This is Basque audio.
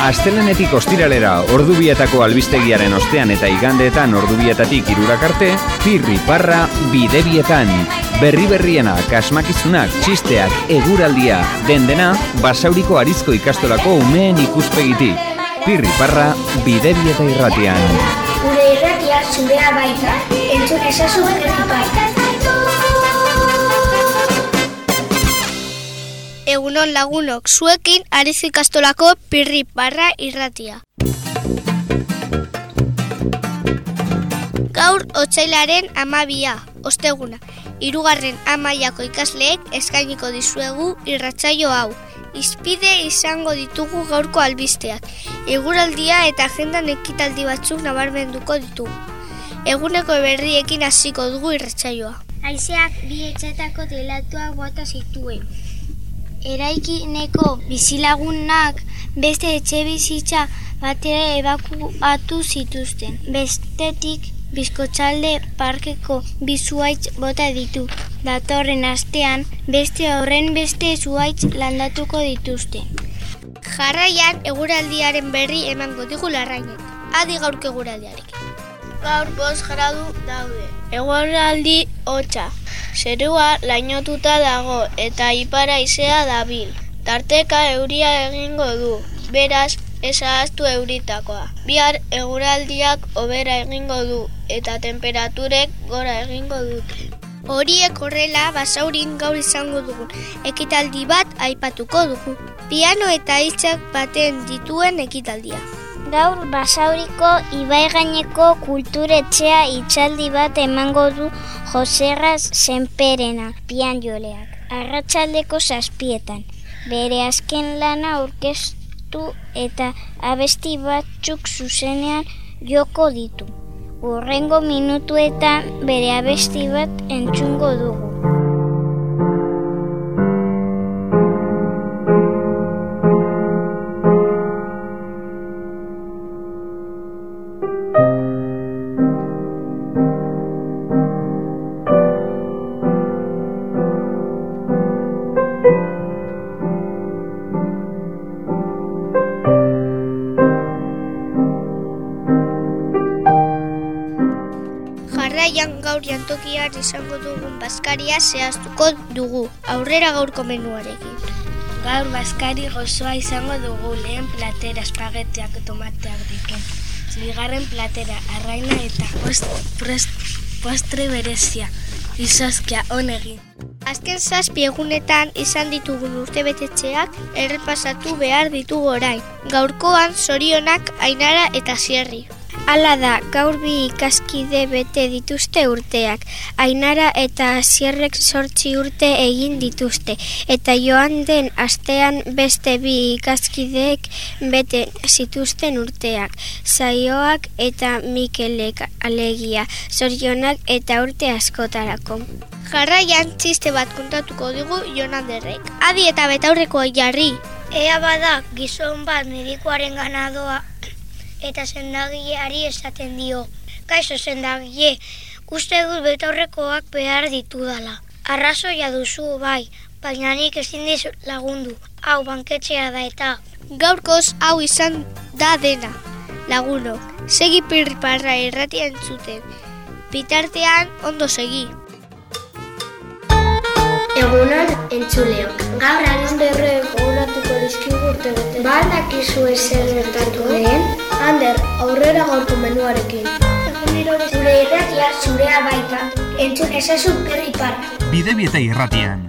Astelenetik ostiralera ordubietako albistegiaren ostean eta igandeetan ordubietatik irurak arte, pirri parra bidebietan. Berri berriena, kasmakizunak, txisteak, eguraldia, den dena, basauriko arizko ikastolako umeen ikuspegitik. Pirri parra bidebieta irratian. Gure irratia zurea baita, entzun ezazu berri Egunon lagunok, zuekin ariz ikastolako pirri barra irratia. Gaur otsailaren amabia, osteguna. Hirugarren amaiako ikasleek eskainiko dizuegu irratsaio hau. Izpide izango ditugu gaurko albisteak. Eguraldia eta agendan ekitaldi batzuk nabarmenduko ditugu. Eguneko berriekin hasiko dugu irratsaioa. Aizeak bi etxetako telatuak bota zituen. Eraikineko bizilagunak beste etxe bizitza batera ebakuatu zituzten. Bestetik bizkotxalde parkeko bizuaitz bota ditu. Datorren astean beste horren beste zuaitz landatuko dituzte. Jarraian eguraldiaren berri emango digu larrainek. Adi gaurko eguraldiarekin. Gaur bost gradu daude. Eguraldi hotza. Zerua lainotuta dago eta ipara dabil. Tarteka euria egingo du, beraz ezaztu euritakoa. Bihar eguraldiak obera egingo du eta temperaturek gora egingo dute. Horiek horrela basaurin gaur izango dugu. Ekitaldi bat aipatuko dugu. Piano eta hitzak baten dituen ekitaldia. Gaur basauriko ibaigaineko kulturetxea itzaldi bat emango du Joserraz Senperenak pian joleak. Arratxaldeko zazpietan. Bere azken lana aurkeztu eta abesti batzuk zuzenean joko ditu. Urrengo minutuetan bere abesti bat entzungo dugu. Jarraian gaur jantokian izango dugun bazkaria zehaztuko dugu. Aurrera gaurko menuarekin. Gaur baskari gozoa izango dugu lehen platera espagetiak tomateak diken. Bigarren platera arraina eta post, prost, postre berezia. Izozkia honegin. Azken zazpi egunetan izan ditugun urtebetetxeak errepasatu behar ditugu orain. Gaurkoan zorionak ainara eta zierri. Hala da, gaur bi ikaskide bete dituzte urteak. Ainara eta zierrek sortzi urte egin dituzte. Eta joan den astean beste bi ikaskideek bete zituzten urteak. Zaioak eta Mikelek alegia, zorionak eta urte askotarako. Jarraian txiste bat kontatuko digu Jonaderrek. Adi eta betaurreko jarri. Ea bada gizon bat medikoaren ganadoa eta sendagileari esaten dio. Kaixo sendagile, uste dut betaurrekoak behar ditudala. Arrazoia duzu bai, baina nik ezin dizut lagundu. Hau banketxea da eta Gaurkoz hau izan da dena. Laguno, segi pirriparra erratia entzuten. Bitartean ondo segi. Egunon entzuleok. Gaur Anderre gogoratuko dizkigu urte bete. Ba dakizu ezer gertatu den? Ander, aurrera gaurko menuarekin. Zure irratia zurea baita. Entzun ezazu perri parra. Bidebieta irratian.